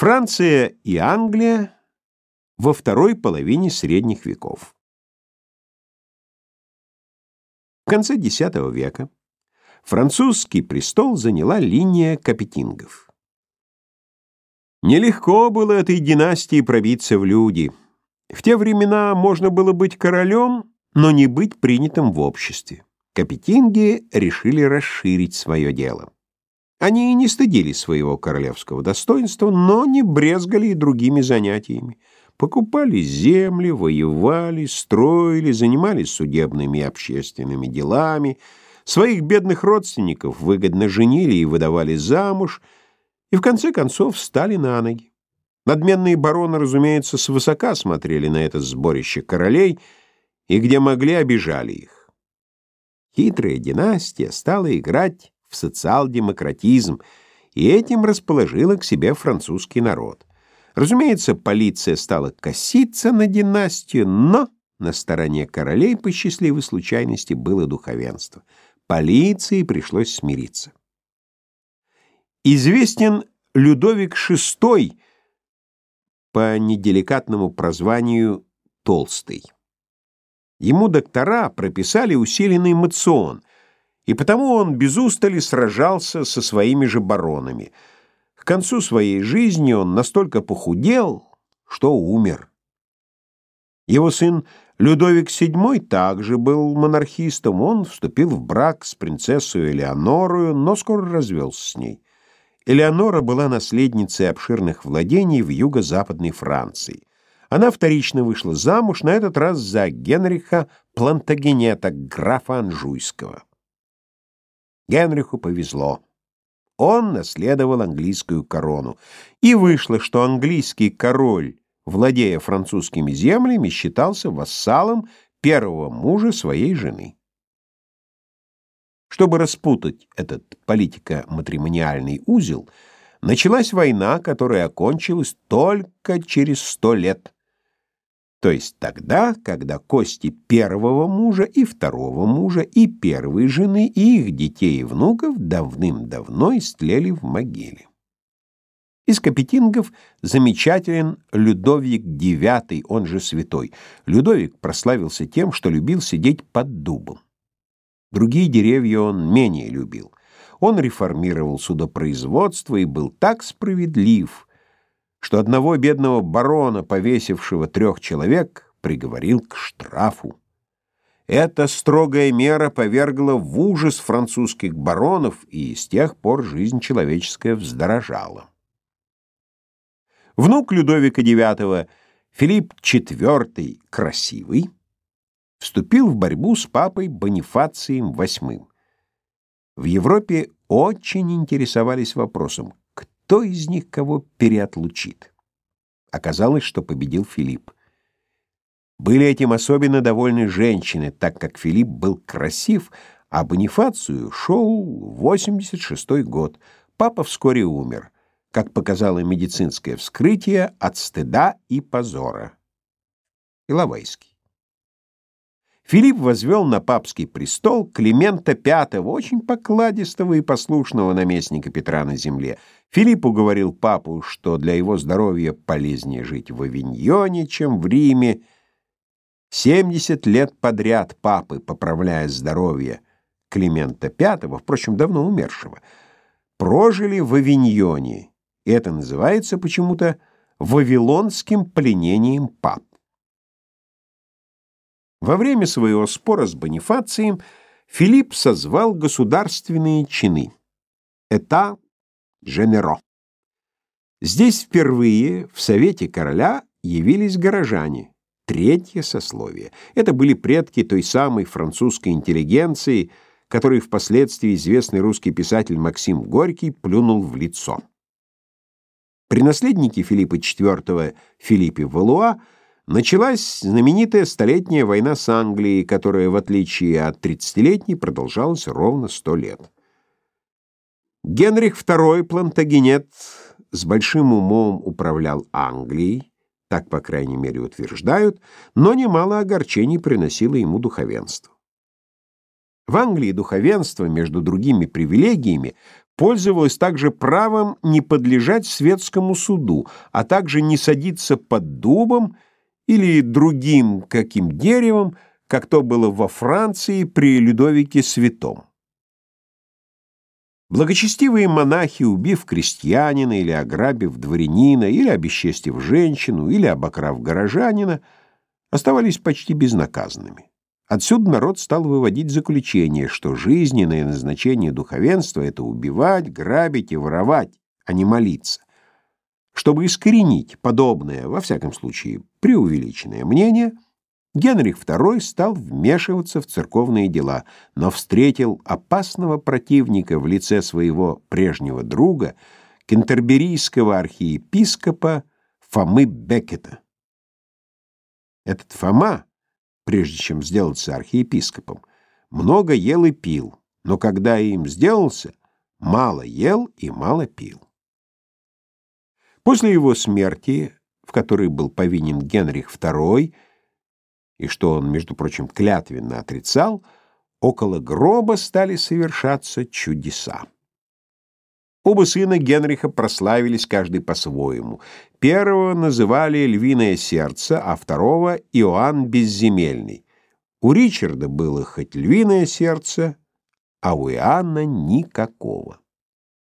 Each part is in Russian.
Франция и Англия во второй половине средних веков. В конце X века французский престол заняла линия капетингов. Нелегко было этой династии пробиться в люди. В те времена можно было быть королем, но не быть принятым в обществе. Капетинги решили расширить свое дело. Они и не стыдили своего королевского достоинства, но не брезгали и другими занятиями. Покупали земли, воевали, строили, занимались судебными и общественными делами, своих бедных родственников выгодно женили и выдавали замуж, и в конце концов встали на ноги. Надменные бароны, разумеется, свысока смотрели на это сборище королей и где могли обижали их. Хитрая династия стала играть в социал-демократизм, и этим расположила к себе французский народ. Разумеется, полиция стала коситься на династию, но на стороне королей по счастливой случайности было духовенство. Полиции пришлось смириться. Известен Людовик VI по неделикатному прозванию Толстый. Ему доктора прописали усиленный мацион, и потому он без устали сражался со своими же баронами. К концу своей жизни он настолько похудел, что умер. Его сын Людовик VII также был монархистом. Он вступил в брак с принцессой Элеонорою, но скоро развелся с ней. Элеонора была наследницей обширных владений в юго-западной Франции. Она вторично вышла замуж, на этот раз за Генриха Плантагенета, графа Анжуйского. Генриху повезло. Он наследовал английскую корону. И вышло, что английский король, владея французскими землями, считался вассалом первого мужа своей жены. Чтобы распутать этот политико-матримониальный узел, началась война, которая окончилась только через сто лет то есть тогда, когда кости первого мужа и второго мужа, и первой жены, и их детей и внуков давным-давно истлели в могиле. Из капетингов замечателен Людовик IX, он же святой. Людовик прославился тем, что любил сидеть под дубом. Другие деревья он менее любил. Он реформировал судопроизводство и был так справедлив – что одного бедного барона, повесившего трех человек, приговорил к штрафу. Эта строгая мера повергла в ужас французских баронов, и с тех пор жизнь человеческая вздорожала. Внук Людовика IX, Филипп IV, красивый, вступил в борьбу с папой Бонифацием VIII. В Европе очень интересовались вопросом, кто из них кого переотлучит. Оказалось, что победил Филипп. Были этим особенно довольны женщины, так как Филипп был красив, а Бонифацию шел 86 год. Папа вскоре умер, как показало медицинское вскрытие, от стыда и позора. Иловайский. Филипп возвел на папский престол Климента V, очень покладистого и послушного наместника Петра на земле. Филипп уговорил папу, что для его здоровья полезнее жить в Авиньоне, чем в Риме. Семьдесят лет подряд папы, поправляя здоровье Климента V, впрочем, давно умершего, прожили в Авиньоне, и это называется почему-то «вавилонским пленением пап». Во время своего спора с Бонифацием Филипп созвал государственные чины. Это Женеро. Здесь впервые в Совете короля явились горожане, третье сословие. Это были предки той самой французской интеллигенции, которой впоследствии известный русский писатель Максим Горький плюнул в лицо. При наследнике Филиппа IV Филиппе Валуа Началась знаменитая Столетняя война с Англией, которая, в отличие от тридцатилетней, продолжалась ровно сто лет. Генрих II Плантагенет с большим умом управлял Англией, так, по крайней мере, утверждают, но немало огорчений приносило ему духовенство. В Англии духовенство, между другими привилегиями, пользовалась также правом не подлежать светскому суду, а также не садиться под дубом или другим каким деревом, как то было во Франции при Людовике Святом. Благочестивые монахи, убив крестьянина или ограбив дворянина, или обесчестив женщину, или обокрав горожанина, оставались почти безнаказанными. Отсюда народ стал выводить заключение, что жизненное назначение духовенства — это убивать, грабить и воровать, а не молиться. Чтобы искоренить подобное, во всяком случае, преувеличенное мнение — Генрих II стал вмешиваться в церковные дела, но встретил опасного противника в лице своего прежнего друга, кентерберийского архиепископа Фомы Беккета. Этот Фома, прежде чем сделаться архиепископом, много ел и пил, но когда им сделался, мало ел и мало пил. После его смерти, в которой был повинен Генрих II, и что он, между прочим, клятвенно отрицал, около гроба стали совершаться чудеса. Оба сына Генриха прославились каждый по-своему. Первого называли «Львиное сердце», а второго — «Иоанн Безземельный». У Ричарда было хоть львиное сердце, а у Иоанна — никакого.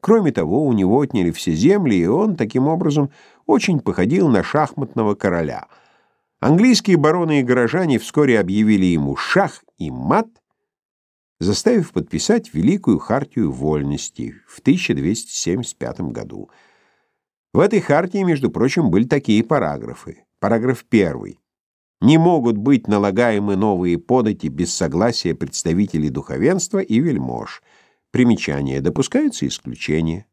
Кроме того, у него отняли все земли, и он, таким образом, очень походил на шахматного короля — Английские бароны и горожане вскоре объявили ему шах и мат, заставив подписать Великую хартию вольности в 1275 году. В этой хартии, между прочим, были такие параграфы. Параграф 1. Не могут быть налагаемы новые подати без согласия представителей духовенства и вельмож. Примечание. Допускаются исключения.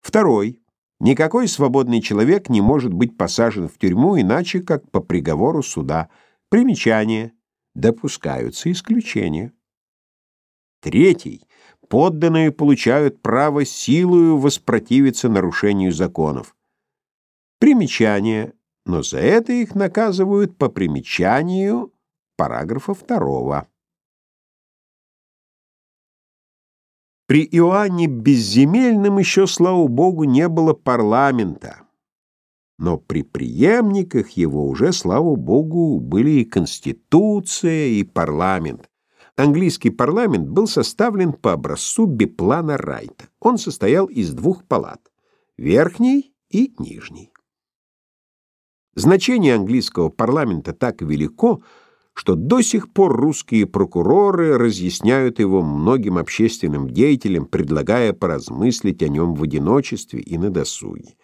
Второй. Никакой свободный человек не может быть посажен в тюрьму иначе, как по приговору суда. Примечание. Допускаются исключения. Третий. Подданные получают право силою воспротивиться нарушению законов. Примечание. Но за это их наказывают по примечанию параграфа второго. При Иоанне Безземельном еще, слава богу, не было парламента. Но при преемниках его уже, слава богу, были и конституция, и парламент. Английский парламент был составлен по образцу биплана Райта. Он состоял из двух палат — верхней и нижней. Значение английского парламента так велико, что до сих пор русские прокуроры разъясняют его многим общественным деятелям, предлагая поразмыслить о нем в одиночестве и на досуге.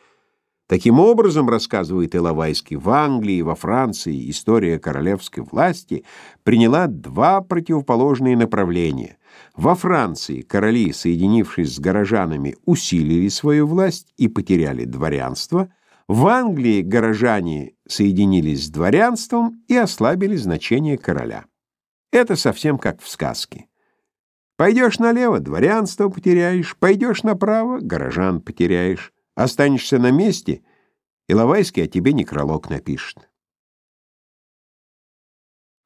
Таким образом, рассказывает Иловайский, в Англии и во Франции история королевской власти приняла два противоположные направления. Во Франции короли, соединившись с горожанами, усилили свою власть и потеряли дворянство – в Англии горожане соединились с дворянством и ослабили значение короля. Это совсем как в сказке. Пойдешь налево — дворянство потеряешь, пойдешь направо — горожан потеряешь. Останешься на месте — Иловайский о тебе некролог напишет.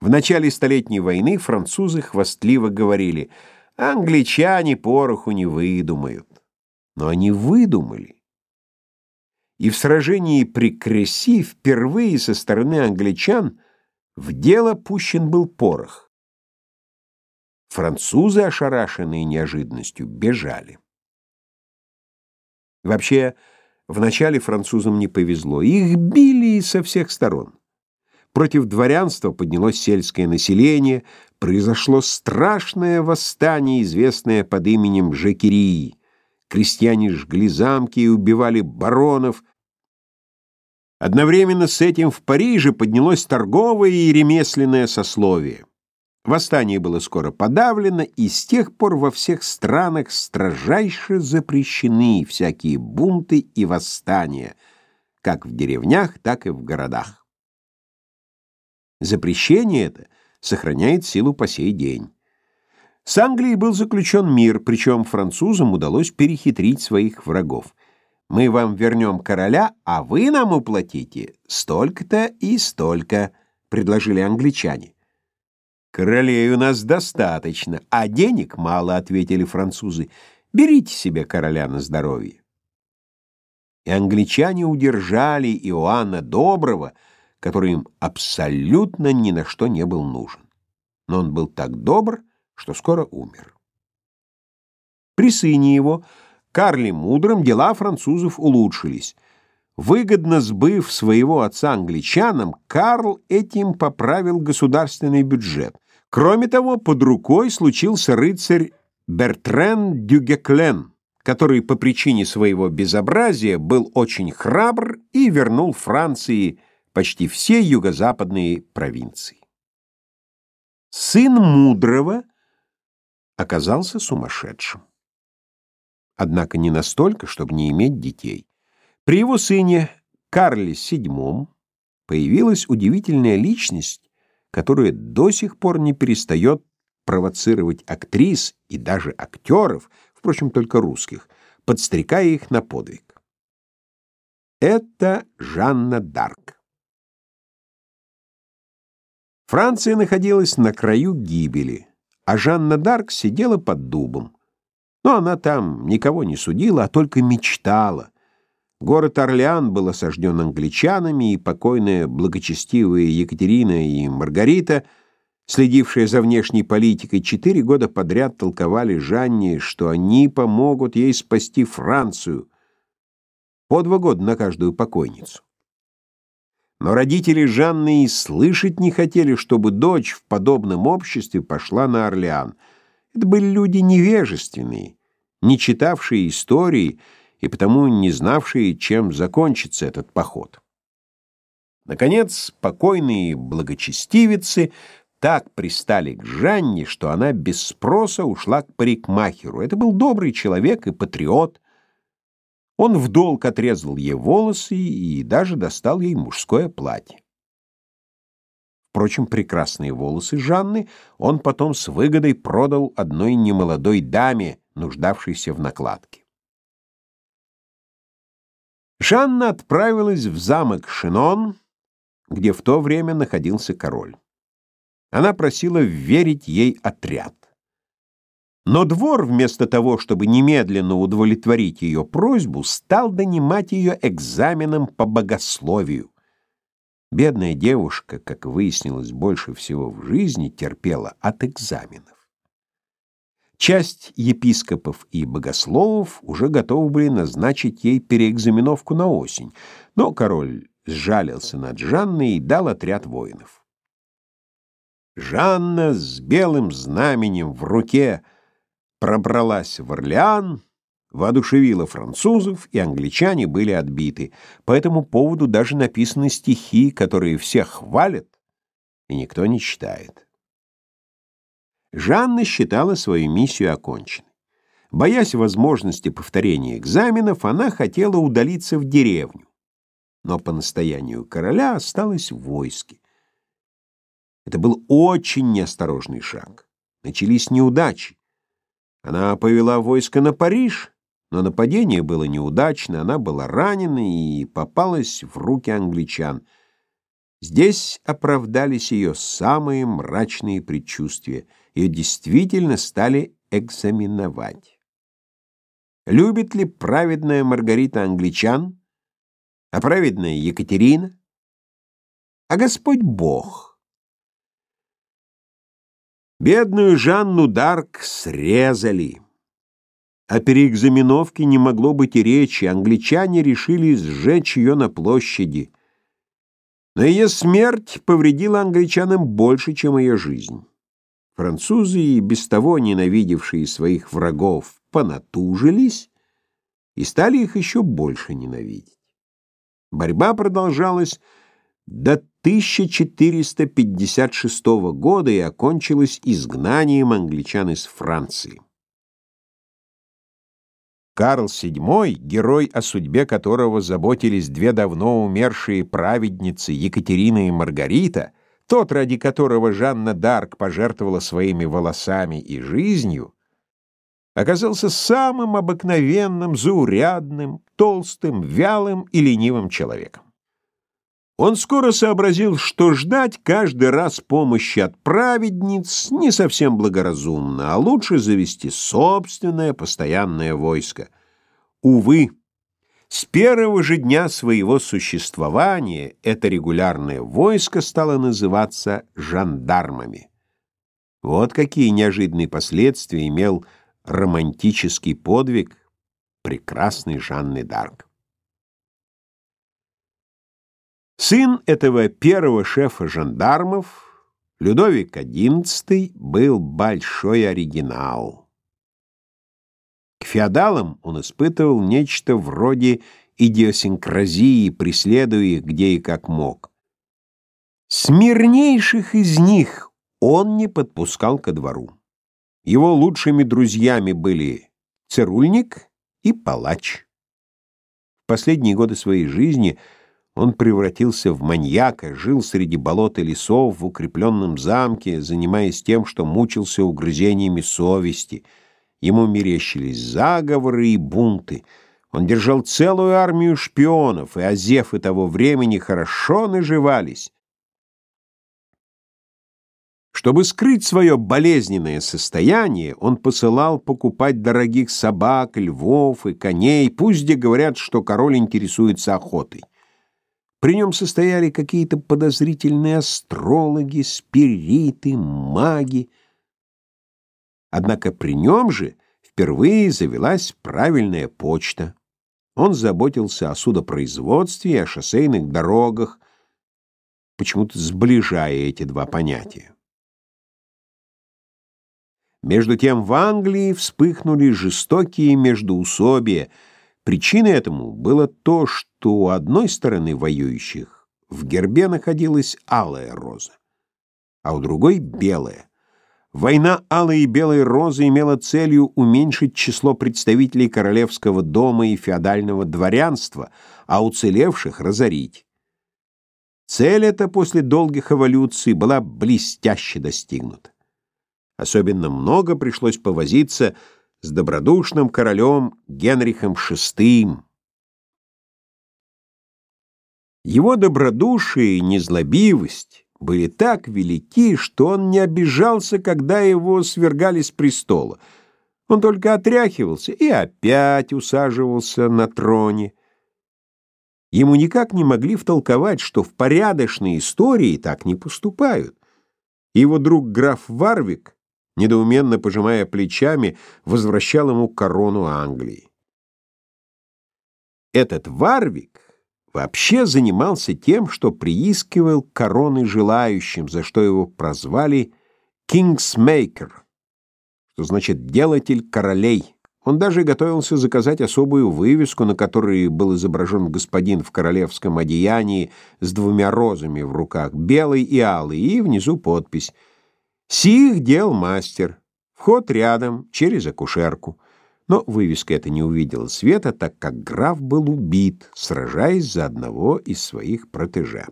В начале Столетней войны французы хвастливо говорили «англичане пороху не выдумают». Но они выдумали и в сражении при Креси впервые со стороны англичан в дело пущен был порох. Французы, ошарашенные неожиданностью, бежали. Вообще, вначале французам не повезло. Их били со всех сторон. Против дворянства поднялось сельское население, произошло страшное восстание, известное под именем Жекерии. Крестьяне жгли замки и убивали баронов. Одновременно с этим в Париже поднялось торговое и ремесленное сословие. Восстание было скоро подавлено, и с тех пор во всех странах строжайше запрещены всякие бунты и восстания, как в деревнях, так и в городах. Запрещение это сохраняет силу по сей день. С Англией был заключен мир, причем французам удалось перехитрить своих врагов. Мы вам вернем короля, а вы нам уплатите столько-то и столько, — предложили англичане. Королей у нас достаточно, а денег мало, — ответили французы. Берите себе короля на здоровье. И англичане удержали Иоанна Доброго, который им абсолютно ни на что не был нужен. Но он был так добр, что скоро умер. При сыне его, Карле Мудром, дела французов улучшились. Выгодно сбыв своего отца англичанам, Карл этим поправил государственный бюджет. Кроме того, под рукой случился рыцарь Бертрен Дюгеклен, который по причине своего безобразия был очень храбр и вернул Франции почти все юго-западные провинции. Сын мудрого оказался сумасшедшим. Однако не настолько, чтобы не иметь детей. При его сыне Карле VII появилась удивительная личность, которая до сих пор не перестает провоцировать актрис и даже актеров, впрочем, только русских, подстрекая их на подвиг. Это Жанна Дарк. Франция находилась на краю гибели, а Жанна Дарк сидела под дубом. Но она там никого не судила, а только мечтала — Город Орлеан был осажден англичанами, и покойная благочестивая Екатерина и Маргарита, следившие за внешней политикой, четыре года подряд толковали Жанне, что они помогут ей спасти Францию. По два года на каждую покойницу. Но родители Жанны и слышать не хотели, чтобы дочь в подобном обществе пошла на Орлеан. Это были люди невежественные, не читавшие истории, и потому не знавшие, чем закончится этот поход. Наконец, покойные благочестивицы так пристали к Жанне, что она без спроса ушла к парикмахеру. Это был добрый человек и патриот. Он в долг отрезал ей волосы и даже достал ей мужское платье. Впрочем, прекрасные волосы Жанны он потом с выгодой продал одной немолодой даме, нуждавшейся в накладке. Жанна отправилась в замок Шинон, где в то время находился король. Она просила верить ей отряд. Но двор, вместо того, чтобы немедленно удовлетворить ее просьбу, стал донимать ее экзаменом по богословию. Бедная девушка, как выяснилось, больше всего в жизни терпела от экзаменов. Часть епископов и богословов уже готовы были назначить ей переэкзаменовку на осень, но король сжалился над Жанной и дал отряд воинов. Жанна с белым знаменем в руке пробралась в Орлеан, воодушевила французов, и англичане были отбиты. По этому поводу даже написаны стихи, которые все хвалят, и никто не читает. Жанна считала свою миссию оконченной. Боясь возможности повторения экзаменов, она хотела удалиться в деревню, но по настоянию короля осталась в войске. Это был очень неосторожный шаг. Начались неудачи. Она повела войско на Париж, но нападение было неудачно, она была ранена и попалась в руки англичан. Здесь оправдались ее самые мрачные предчувствия — ее действительно стали экзаменовать. Любит ли праведная Маргарита англичан, а праведная Екатерина? А Господь Бог? Бедную Жанну Дарк срезали. О переэкзаменовке не могло быть и речи, англичане решили сжечь ее на площади. Но ее смерть повредила англичанам больше, чем ее жизнь. Французы, и без того ненавидевшие своих врагов, понатужились и стали их еще больше ненавидеть. Борьба продолжалась до 1456 года и окончилась изгнанием англичан из Франции. Карл VII, герой, о судьбе которого заботились две давно умершие праведницы Екатерина и Маргарита, тот, ради которого Жанна Дарк пожертвовала своими волосами и жизнью, оказался самым обыкновенным, заурядным, толстым, вялым и ленивым человеком. Он скоро сообразил, что ждать каждый раз помощи от праведниц не совсем благоразумно, а лучше завести собственное постоянное войско. Увы, с первого же дня своего существования это регулярное войско стало называться жандармами. Вот какие неожиданные последствия имел романтический подвиг прекрасной Жанны Дарк. Сын этого первого шефа жандармов, Людовик XI, был большой оригинал. К феодалам он испытывал нечто вроде идиосинкразии, преследуя их где и как мог. Смирнейших из них он не подпускал ко двору. Его лучшими друзьями были цирульник и палач. В последние годы своей жизни – он превратился в маньяка, жил среди болот и лесов в укрепленном замке, занимаясь тем, что мучился угрызениями совести. Ему мерещились заговоры и бунты. Он держал целую армию шпионов, и азефы того времени хорошо наживались. Чтобы скрыть свое болезненное состояние, он посылал покупать дорогих собак, львов и коней, пусть где говорят, что король интересуется охотой. При нем состояли какие-то подозрительные астрологи, спириты, маги. Однако при нем же впервые завелась правильная почта. Он заботился о судопроизводстве и о шоссейных дорогах, почему-то сближая эти два понятия. Между тем в Англии вспыхнули жестокие междоусобия — Причиной этому было то, что у одной стороны воюющих в гербе находилась алая роза, а у другой — белая. Война алой и белой розы имела целью уменьшить число представителей королевского дома и феодального дворянства, а уцелевших — разорить. Цель эта после долгих эволюций была блестяще достигнута. Особенно много пришлось повозиться с добродушным королем Генрихом VI. Его добродушие и незлобивость были так велики, что он не обижался, когда его свергали с престола. Он только отряхивался и опять усаживался на троне. Ему никак не могли втолковать, что в порядочной истории так не поступают. Его друг граф Варвик недоуменно пожимая плечами, возвращал ему корону Англии. Этот Варвик вообще занимался тем, что приискивал короны желающим, за что его прозвали «Кингсмейкер», что значит «делатель королей». Он даже готовился заказать особую вывеску, на которой был изображен господин в королевском одеянии с двумя розами в руках, белый и алый, и внизу подпись — Сих дел мастер. Вход рядом, через акушерку. Но вывеска эта не увидела света, так как граф был убит, сражаясь за одного из своих протеже.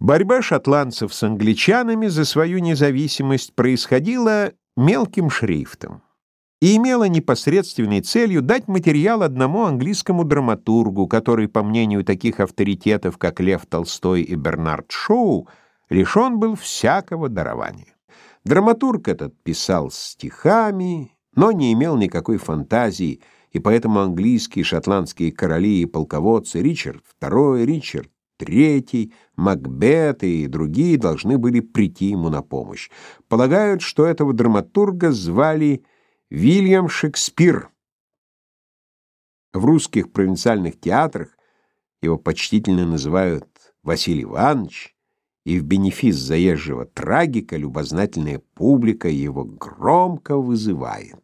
Борьба шотландцев с англичанами за свою независимость происходила мелким шрифтом и имела непосредственной целью дать материал одному английскому драматургу, который, по мнению таких авторитетов, как Лев Толстой и Бернард Шоу, лишен был всякого дарования. Драматург этот писал стихами, но не имел никакой фантазии, и поэтому английские шотландские короли и полководцы Ричард II, Ричард III, Макбет и другие должны были прийти ему на помощь. Полагают, что этого драматурга звали Вильям Шекспир. В русских провинциальных театрах его почтительно называют Василий Иванович, и в бенефис заезжего трагика любознательная публика его громко вызывает.